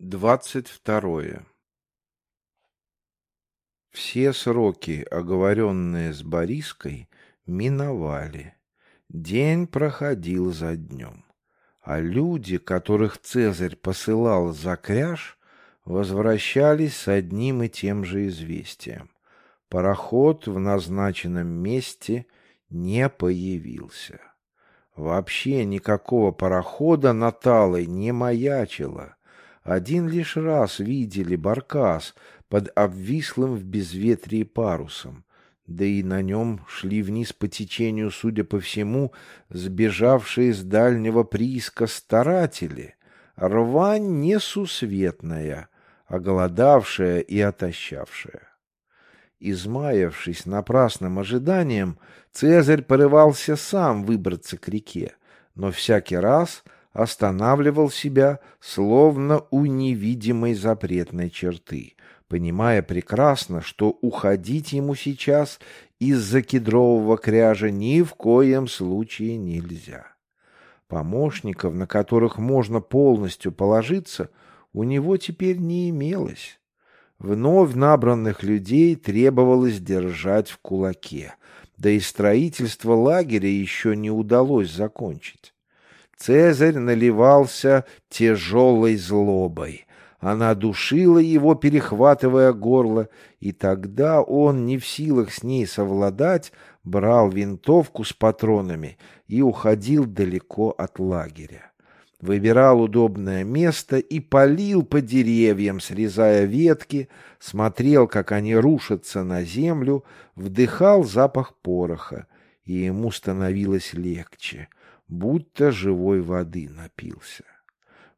Двадцать второе. Все сроки, оговоренные с Бориской, миновали. День проходил за днем. А люди, которых Цезарь посылал за кряж, возвращались с одним и тем же известием. Пароход в назначенном месте не появился. Вообще никакого парохода на Талой не маячило. Один лишь раз видели баркас под обвислым в безветрии парусом, да и на нем шли вниз по течению, судя по всему, сбежавшие с дальнего прииска старатели. Рвань несусветная, оголодавшая и отощавшая. Измаявшись напрасным ожиданием, Цезарь порывался сам выбраться к реке, но всякий раз — останавливал себя словно у невидимой запретной черты, понимая прекрасно, что уходить ему сейчас из-за кедрового кряжа ни в коем случае нельзя. Помощников, на которых можно полностью положиться, у него теперь не имелось. Вновь набранных людей требовалось держать в кулаке, да и строительство лагеря еще не удалось закончить. Цезарь наливался тяжелой злобой. Она душила его, перехватывая горло, и тогда он, не в силах с ней совладать, брал винтовку с патронами и уходил далеко от лагеря. Выбирал удобное место и палил по деревьям, срезая ветки, смотрел, как они рушатся на землю, вдыхал запах пороха, и ему становилось легче — будто живой воды напился.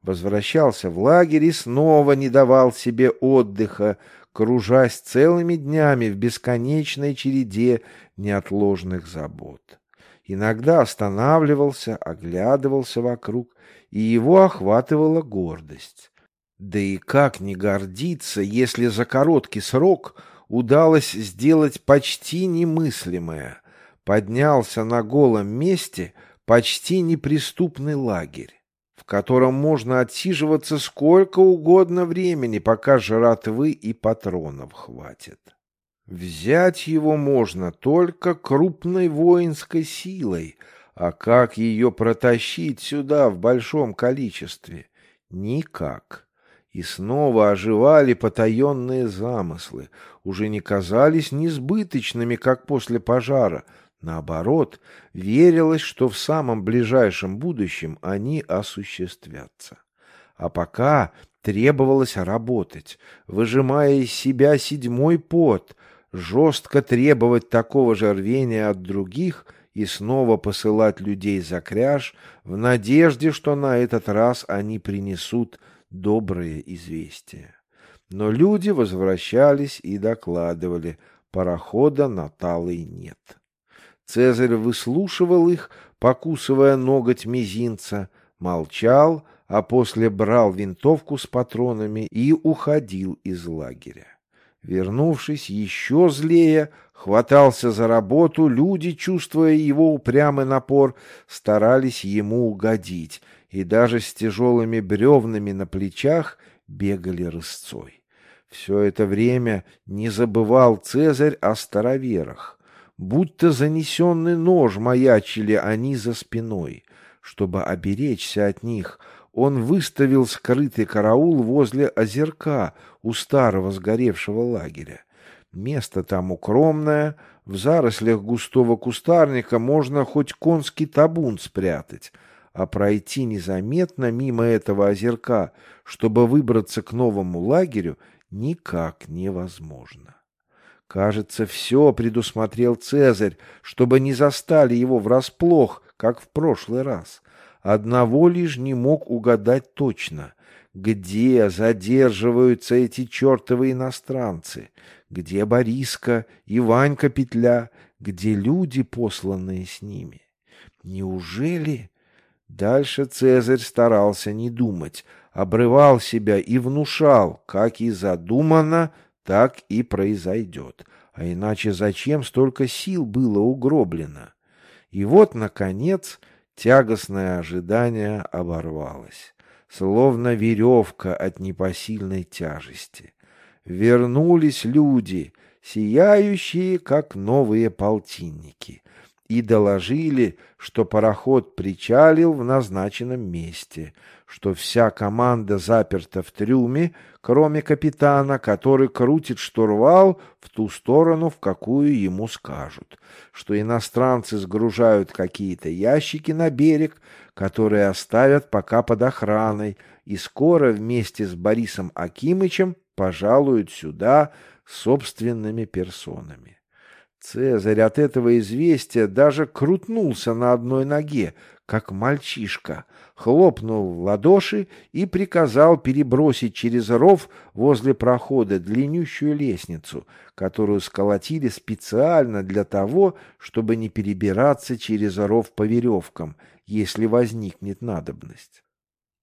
Возвращался в лагерь и снова не давал себе отдыха, кружась целыми днями в бесконечной череде неотложных забот. Иногда останавливался, оглядывался вокруг, и его охватывала гордость. Да и как не гордиться, если за короткий срок удалось сделать почти немыслимое. Поднялся на голом месте — почти неприступный лагерь, в котором можно отсиживаться сколько угодно времени, пока жратвы и патронов хватит. Взять его можно только крупной воинской силой, а как ее протащить сюда в большом количестве? Никак. И снова оживали потаенные замыслы, уже не казались несбыточными, как после пожара, Наоборот, верилось, что в самом ближайшем будущем они осуществятся. А пока требовалось работать, выжимая из себя седьмой пот, жестко требовать такого же рвения от других и снова посылать людей за кряж в надежде, что на этот раз они принесут добрые известия. Но люди возвращались и докладывали, парохода на Талой нет. Цезарь выслушивал их, покусывая ноготь мизинца, молчал, а после брал винтовку с патронами и уходил из лагеря. Вернувшись еще злее, хватался за работу, люди, чувствуя его упрямый напор, старались ему угодить и даже с тяжелыми бревнами на плечах бегали рысцой. Все это время не забывал Цезарь о староверах. Будто занесенный нож маячили они за спиной. Чтобы оберечься от них, он выставил скрытый караул возле озерка у старого сгоревшего лагеря. Место там укромное, в зарослях густого кустарника можно хоть конский табун спрятать, а пройти незаметно мимо этого озерка, чтобы выбраться к новому лагерю, никак невозможно. Кажется, все предусмотрел Цезарь, чтобы не застали его врасплох, как в прошлый раз. Одного лишь не мог угадать точно. Где задерживаются эти чертовы иностранцы? Где Бориска и Ванька Петля? Где люди, посланные с ними? Неужели... Дальше Цезарь старался не думать, обрывал себя и внушал, как и задумано, так и произойдет. А иначе зачем столько сил было угроблено? И вот, наконец, тягостное ожидание оборвалось. словно веревка от непосильной тяжести. Вернулись люди, сияющие, как новые полтинники, и доложили, что пароход причалил в назначенном месте, что вся команда заперта в трюме, кроме капитана, который крутит штурвал в ту сторону, в какую ему скажут, что иностранцы сгружают какие-то ящики на берег, которые оставят пока под охраной, и скоро вместе с Борисом Акимычем пожалуют сюда собственными персонами. Цезарь от этого известия даже крутнулся на одной ноге, как мальчишка, хлопнул в ладоши и приказал перебросить через ров возле прохода длиннющую лестницу, которую сколотили специально для того, чтобы не перебираться через ров по веревкам, если возникнет надобность.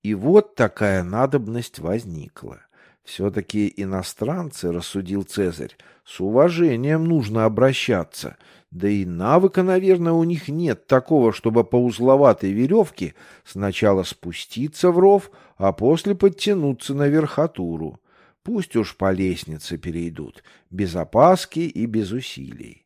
И вот такая надобность возникла. Все-таки иностранцы, рассудил Цезарь, с уважением нужно обращаться. Да и навыка, наверное, у них нет такого, чтобы по узловатой веревке сначала спуститься в ров, а после подтянуться на верхотуру. Пусть уж по лестнице перейдут, без опаски и без усилий.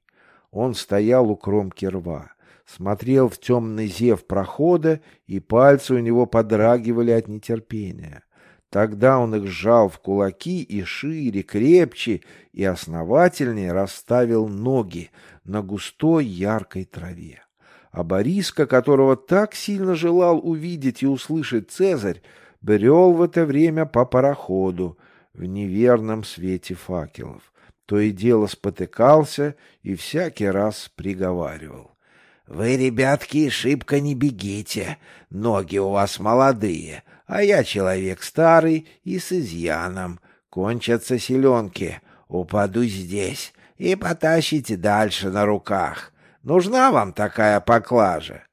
Он стоял у кромки рва, смотрел в темный зев прохода, и пальцы у него подрагивали от нетерпения. Тогда он их сжал в кулаки и шире, крепче и основательнее расставил ноги на густой яркой траве. А Бориска, которого так сильно желал увидеть и услышать Цезарь, брел в это время по пароходу в неверном свете факелов. То и дело спотыкался и всякий раз приговаривал. «Вы, ребятки, шибко не бегите, ноги у вас молодые, а я человек старый и с изъяном. Кончатся селенки, упаду здесь и потащите дальше на руках. Нужна вам такая поклажа?»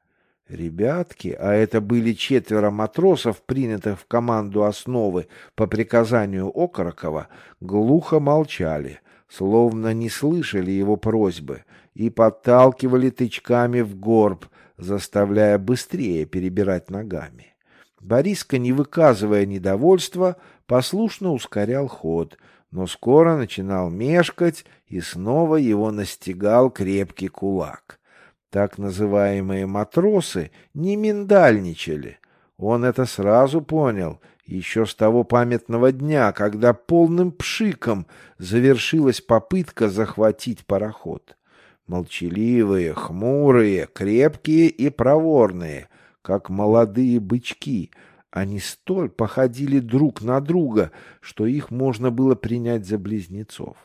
Ребятки, а это были четверо матросов, принятых в команду основы по приказанию Окорокова, глухо молчали, словно не слышали его просьбы, и подталкивали тычками в горб, заставляя быстрее перебирать ногами. Бориска, не выказывая недовольства, послушно ускорял ход, но скоро начинал мешкать, и снова его настигал крепкий кулак. Так называемые матросы не миндальничали. Он это сразу понял, еще с того памятного дня, когда полным пшиком завершилась попытка захватить пароход. Молчаливые, хмурые, крепкие и проворные — как молодые бычки. Они столь походили друг на друга, что их можно было принять за близнецов.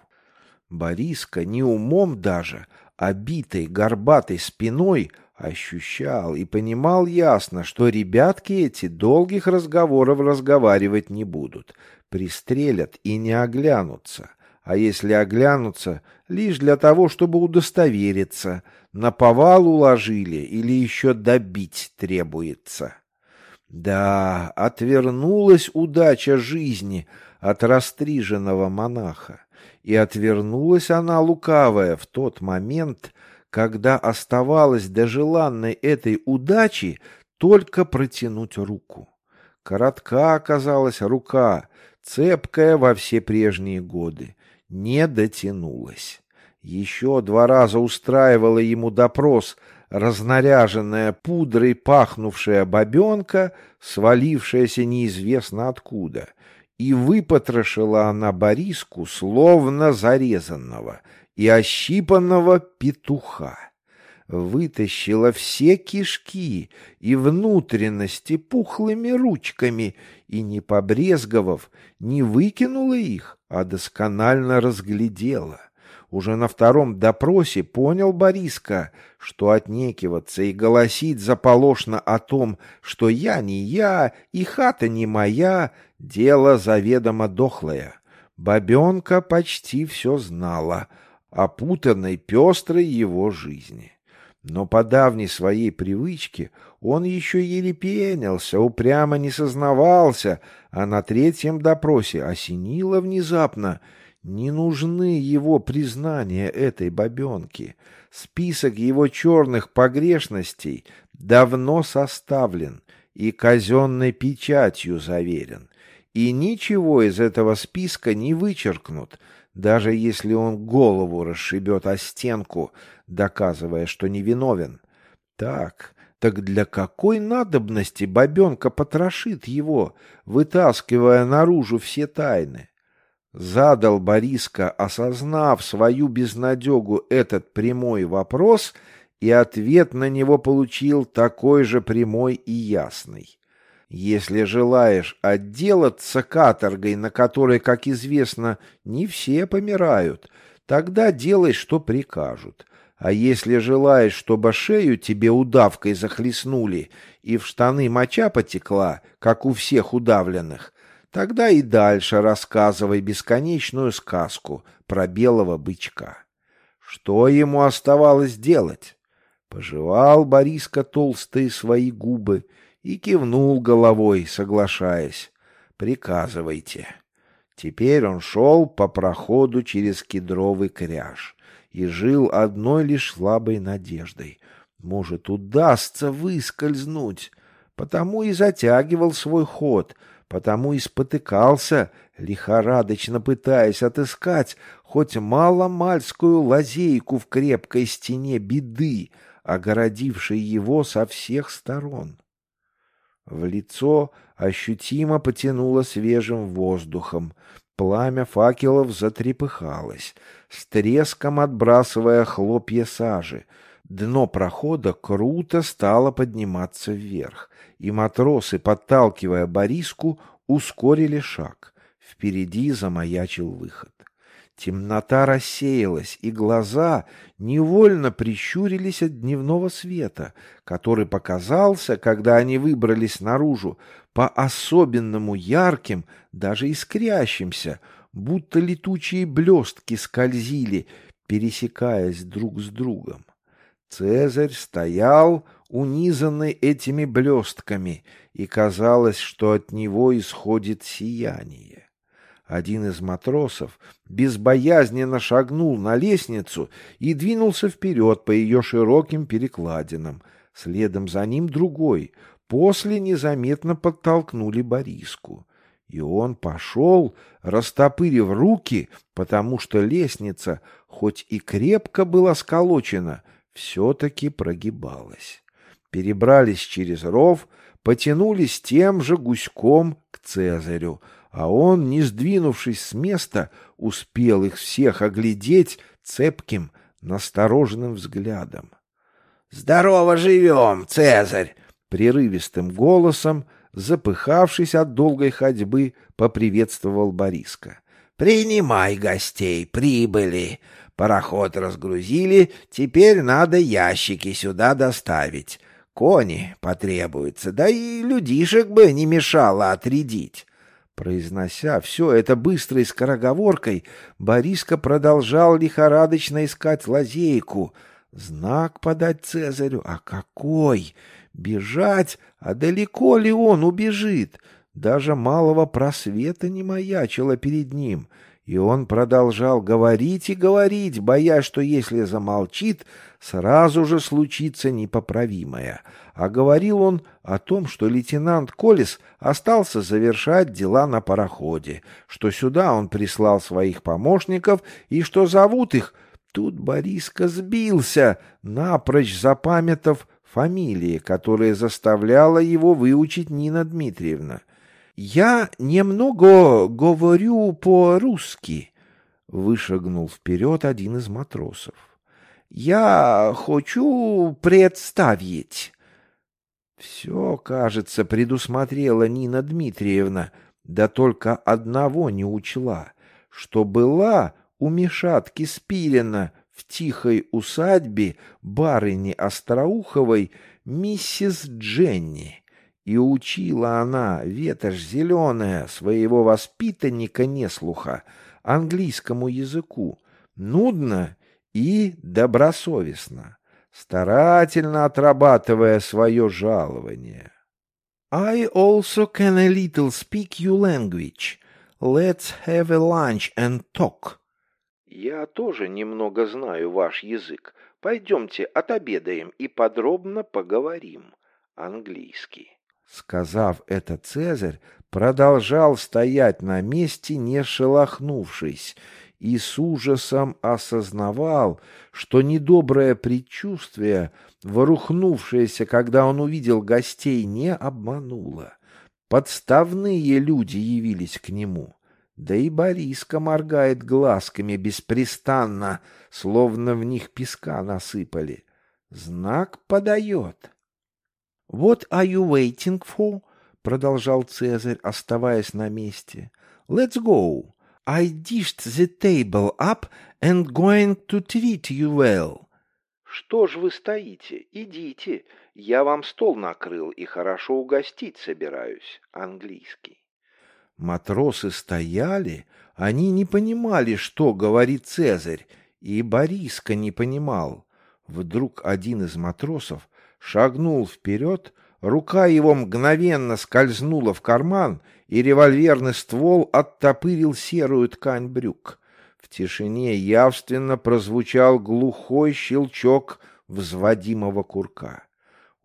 Бориска не умом даже, а битой горбатой спиной ощущал и понимал ясно, что ребятки эти долгих разговоров разговаривать не будут, пристрелят и не оглянутся, а если оглянутся, лишь для того, чтобы удостовериться — на повал уложили или еще добить требуется. Да, отвернулась удача жизни от растриженного монаха, и отвернулась она лукавая в тот момент, когда оставалось до желанной этой удачи только протянуть руку. Коротка оказалась рука, цепкая во все прежние годы, не дотянулась. Еще два раза устраивала ему допрос разнаряженная пудрой пахнувшая бабенка, свалившаяся неизвестно откуда, и выпотрошила она Бориску словно зарезанного и ощипанного петуха. Вытащила все кишки и внутренности пухлыми ручками и, не побрезговав, не выкинула их, а досконально разглядела — уже на втором допросе понял Бориска, что отнекиваться и голосить заполошно о том, что я не я и хата не моя, дело заведомо дохлое. Бабенка почти все знала, опутанной пестрой его жизни. Но по давней своей привычке он еще еле пенился, упрямо не сознавался, а на третьем допросе осенило внезапно — не нужны его признания этой бабенки. Список его черных погрешностей давно составлен, и казенной печатью заверен, и ничего из этого списка не вычеркнут, даже если он голову расшибет о стенку, доказывая, что невиновен. Так, так для какой надобности бабенка потрошит его, вытаскивая наружу все тайны? Задал Бориска, осознав свою безнадегу, этот прямой вопрос, и ответ на него получил такой же прямой и ясный. Если желаешь отделаться каторгой, на которой, как известно, не все помирают, тогда делай, что прикажут. А если желаешь, чтобы шею тебе удавкой захлестнули и в штаны моча потекла, как у всех удавленных, Тогда и дальше рассказывай бесконечную сказку про белого бычка. Что ему оставалось делать? Пожевал Бориска толстые свои губы и кивнул головой, соглашаясь. «Приказывайте». Теперь он шел по проходу через кедровый кряж и жил одной лишь слабой надеждой. Может, удастся выскользнуть, потому и затягивал свой ход — потому и спотыкался, лихорадочно пытаясь отыскать хоть маломальскую лазейку в крепкой стене беды, огородившей его со всех сторон. В лицо ощутимо потянуло свежим воздухом, пламя факелов затрепыхалось, с треском отбрасывая хлопья сажи. Дно прохода круто стало подниматься вверх и матросы, подталкивая Бориску, ускорили шаг. Впереди замаячил выход. Темнота рассеялась, и глаза невольно прищурились от дневного света, который показался, когда они выбрались наружу, по-особенному ярким, даже искрящимся, будто летучие блестки скользили, пересекаясь друг с другом. Цезарь стоял, унизанный этими блестками, и казалось, что от него исходит сияние. Один из матросов безбоязненно шагнул на лестницу и двинулся вперед по ее широким перекладинам. Следом за ним другой. После незаметно подтолкнули Бориску. И он пошел, растопырив руки, потому что лестница, хоть и крепко была сколочена, все-таки прогибалась перебрались через ров, потянулись тем же гуськом к Цезарю, а он, не сдвинувшись с места, успел их всех оглядеть цепким, настороженным взглядом. «Здорово живем, Цезарь!» Прерывистым голосом, запыхавшись от долгой ходьбы, поприветствовал Бориска. «Принимай гостей, прибыли. Пароход разгрузили, теперь надо ящики сюда доставить. Кони потребуются, да и людишек бы не мешало отрядить. Произнося все это быстрой скороговоркой, Бориска продолжал лихорадочно искать лазейку. Знак подать Цезарю, а какой? Бежать? А далеко ли он убежит? Даже малого просвета не маячило перед ним — и он продолжал говорить и говорить, боясь, что если замолчит, сразу же случится непоправимое. А говорил он о том, что лейтенант Колес остался завершать дела на пароходе, что сюда он прислал своих помощников и что зовут их... Тут Бориска сбился, напрочь запамятав фамилии, которые заставляла его выучить Нина Дмитриевна — «Я немного говорю по-русски», — вышагнул вперед один из матросов. «Я хочу представить». Все, кажется, предусмотрела Нина Дмитриевна, да только одного не учла, что была у Мишатки Спилина в тихой усадьбе барыни Остроуховой миссис Дженни. И учила она, ветошь зеленая, своего воспитанника неслуха, английскому языку, нудно и добросовестно, старательно отрабатывая свое жалование. I also can a little speak your language. Let's have a lunch and talk. Я тоже немного знаю ваш язык. Пойдемте отобедаем и подробно поговорим. Английский. Сказав это, Цезарь продолжал стоять на месте, не шелохнувшись, и с ужасом осознавал, что недоброе предчувствие, ворухнувшееся, когда он увидел гостей, не обмануло. Подставные люди явились к нему. Да и Бориска моргает глазками беспрестанно, словно в них песка насыпали. Знак подает. — What are you waiting for? — продолжал Цезарь, оставаясь на месте. — Let's go. I dished the table up and going to treat you well. Что ж вы стоите? Идите. Я вам стол накрыл и хорошо угостить собираюсь. Английский. Матросы стояли, они не понимали, что говорит Цезарь, и Бориска не понимал. Вдруг один из матросов шагнул вперед, рука его мгновенно скользнула в карман, и револьверный ствол оттопырил серую ткань брюк. В тишине явственно прозвучал глухой щелчок взводимого курка.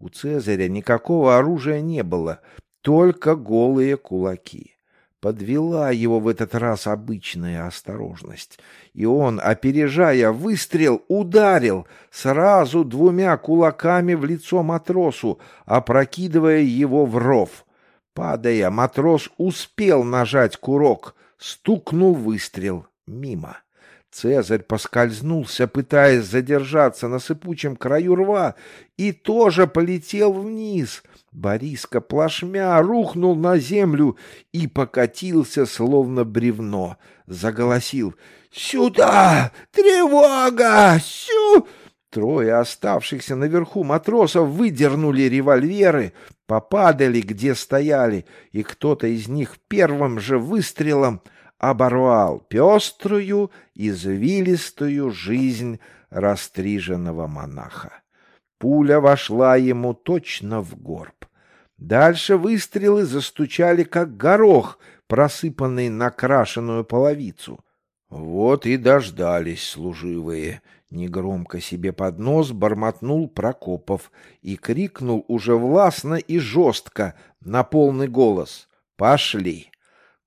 У Цезаря никакого оружия не было, только голые кулаки. Подвела его в этот раз обычная осторожность, и он, опережая выстрел, ударил сразу двумя кулаками в лицо матросу, опрокидывая его в ров. Падая, матрос успел нажать курок. Стукнул выстрел. Мимо. Цезарь поскользнулся, пытаясь задержаться на сыпучем краю рва, и тоже полетел вниз. Бориска плашмя рухнул на землю и покатился, словно бревно. Заголосил «Сюда! Тревога! Сю!» Трое оставшихся наверху матросов выдернули револьверы, попадали, где стояли, и кто-то из них первым же выстрелом оборвал пеструю, извилистую жизнь растриженного монаха. Пуля вошла ему точно в горб. Дальше выстрелы застучали, как горох, просыпанный на крашеную половицу. Вот и дождались служивые — Негромко себе под нос бормотнул Прокопов и крикнул уже властно и жестко, на полный голос. «Пошли!»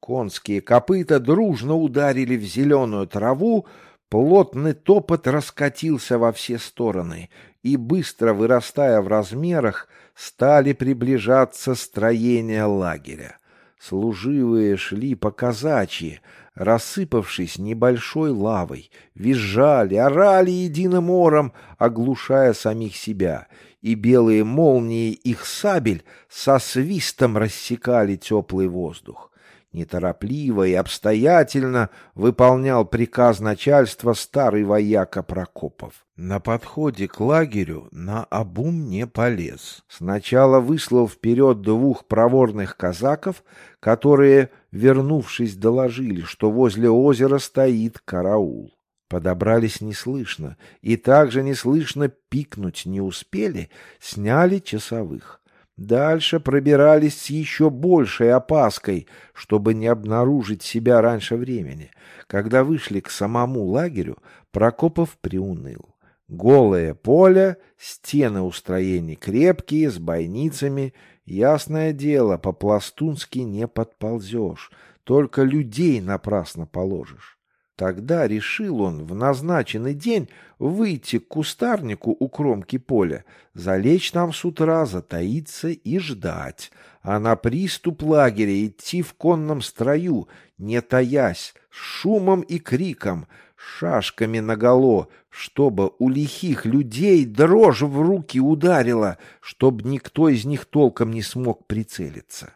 Конские копыта дружно ударили в зеленую траву, плотный топот раскатился во все стороны, и, быстро вырастая в размерах, стали приближаться строения лагеря. Служивые шли по казачьи, рассыпавшись небольшой лавой, визжали, орали единым ором, оглушая самих себя, и белые молнии их сабель со свистом рассекали теплый воздух неторопливо и обстоятельно выполнял приказ начальства старый вояка Прокопов. На подходе к лагерю на обум не полез. Сначала выслал вперед двух проворных казаков, которые, вернувшись, доложили, что возле озера стоит караул. Подобрались неслышно, и также неслышно пикнуть не успели, сняли часовых. Дальше пробирались с еще большей опаской, чтобы не обнаружить себя раньше времени. Когда вышли к самому лагерю, Прокопов приуныл. Голое поле, стены устроений крепкие, с бойницами. Ясное дело, по-пластунски не подползешь, только людей напрасно положишь. Тогда решил он в назначенный день выйти к кустарнику у кромки поля, залечь там с утра, затаиться и ждать, а на приступ лагеря идти в конном строю, не таясь, с шумом и криком, шашками наголо, чтобы у лихих людей дрожь в руки ударила, чтобы никто из них толком не смог прицелиться.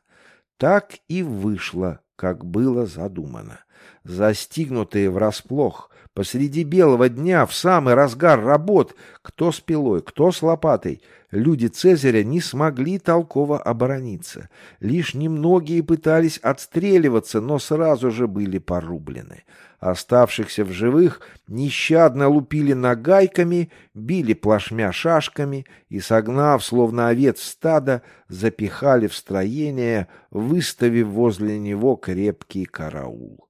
Так и вышло, как было задумано застигнутые врасплох, посреди белого дня, в самый разгар работ, кто с пилой, кто с лопатой, люди Цезаря не смогли толково оборониться. Лишь немногие пытались отстреливаться, но сразу же были порублены. Оставшихся в живых нещадно лупили нагайками, били плашмя шашками и, согнав, словно овец стада, запихали в строение, выставив возле него крепкий караул.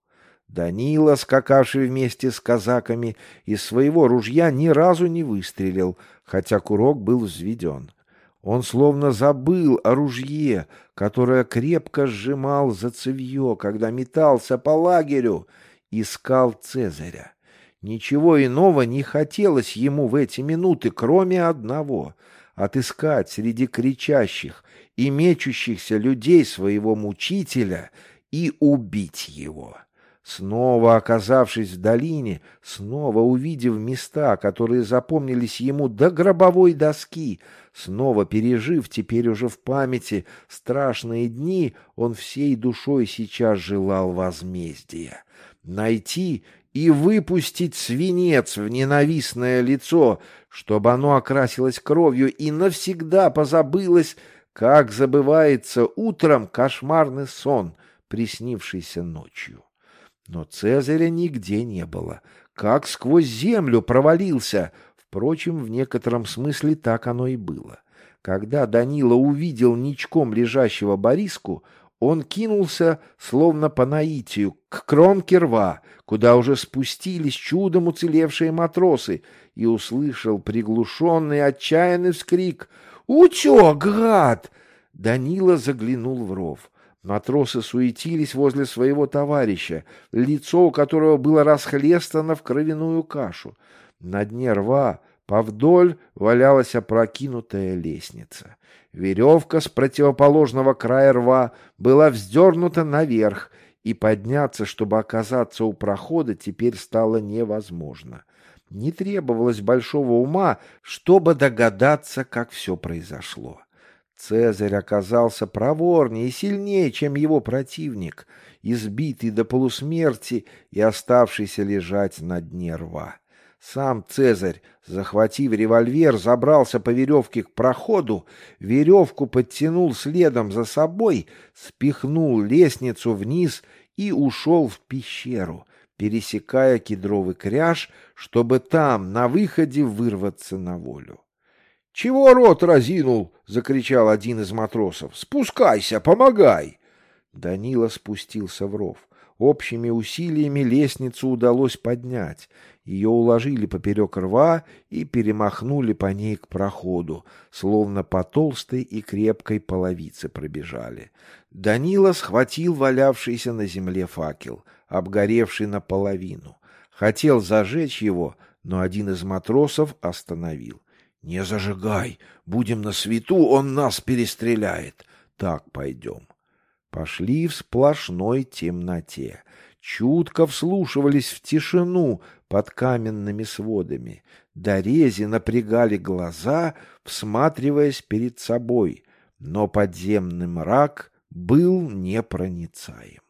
Данила, скакавший вместе с казаками, из своего ружья ни разу не выстрелил, хотя курок был взведен. Он словно забыл о ружье, которое крепко сжимал за цевье, когда метался по лагерю, искал Цезаря. Ничего иного не хотелось ему в эти минуты, кроме одного — отыскать среди кричащих и мечущихся людей своего мучителя и убить его. Снова оказавшись в долине, снова увидев места, которые запомнились ему до гробовой доски, снова пережив теперь уже в памяти страшные дни, он всей душой сейчас желал возмездия. Найти и выпустить свинец в ненавистное лицо, чтобы оно окрасилось кровью и навсегда позабылось, как забывается утром кошмарный сон, приснившийся ночью. Но Цезаря нигде не было. Как сквозь землю провалился. Впрочем, в некотором смысле так оно и было. Когда Данила увидел ничком лежащего Бориску, он кинулся, словно по наитию, к кромке рва, куда уже спустились чудом уцелевшие матросы, и услышал приглушенный отчаянный вскрик «Утек, гад!» Данила заглянул в ров. Матросы суетились возле своего товарища, лицо у которого было расхлестано в кровяную кашу. На дне рва повдоль валялась опрокинутая лестница. Веревка с противоположного края рва была вздернута наверх, и подняться, чтобы оказаться у прохода, теперь стало невозможно. Не требовалось большого ума, чтобы догадаться, как все произошло. Цезарь оказался проворнее и сильнее, чем его противник, избитый до полусмерти и оставшийся лежать на дне рва. Сам Цезарь, захватив револьвер, забрался по веревке к проходу, веревку подтянул следом за собой, спихнул лестницу вниз и ушел в пещеру, пересекая кедровый кряж, чтобы там, на выходе, вырваться на волю. «Чего рот разинул?» — закричал один из матросов. «Спускайся, помогай!» Данила спустился в ров. Общими усилиями лестницу удалось поднять. Ее уложили поперек рва и перемахнули по ней к проходу, словно по толстой и крепкой половице пробежали. Данила схватил валявшийся на земле факел, обгоревший наполовину. Хотел зажечь его, но один из матросов остановил. «Не зажигай! Будем на свету, он нас перестреляет! Так пойдем!» Пошли в сплошной темноте. Чутко вслушивались в тишину под каменными сводами. Дорези напрягали глаза, всматриваясь перед собой, но подземный мрак был непроницаем.